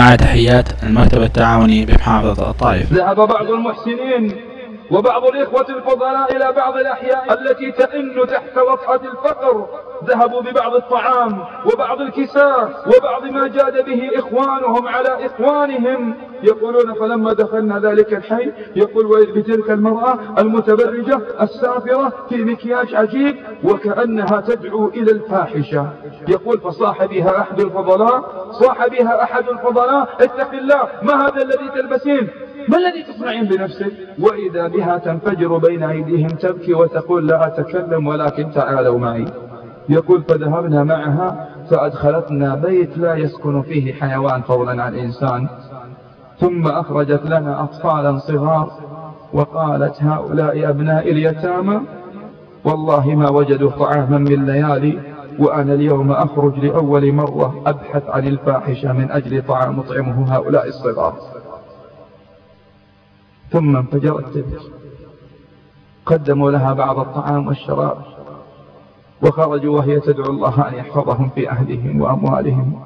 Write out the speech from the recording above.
مع تحيات المكتب التعاوني بمحافظة الطائف. ذهب بعض المحسنين وبعض الإخوة الفضلاء إلى بعض الأحياء التي تئن تحت وطأة الفقر ذهبوا ببعض الطعام وبعض الكساء وبعض ما جاد به إخوانهم على إخوانهم. يقولون فلما دخلنا ذلك الحي يقول وإذ بتلك المرأة المتبرجة السافرة في مكياج عجيب وكأنها تدعو إلى الفاحشة. يقول فصاح بها أحد الفضلاء صاح بها أحد الفضلاء اتق الله ما هذا الذي تلبسين؟ ما الذي تصنعين بنفسك؟ وإذا بها تنفجر بين أيديهم تبكي وتقول لا أتكلم ولكن تعالوا معي. يقول فذهبنا معها فأدخلتنا بيت لا يسكن فيه حيوان فضلا عن إنسان. ثم أخرجت لنا أطفالا صغار وقالت هؤلاء أبناء اليتامى والله ما وجدوا طعاما من ليالي وأنا اليوم أخرج لأول مرة أبحث عن الفاحشة من أجل طعام أطعمه هؤلاء الصغار. ثم انفجرت. تلك قدموا لها بعض الطعام والشراب وخرجوا وهي تدعو الله أن يحفظهم في أهلهم وأموالهم.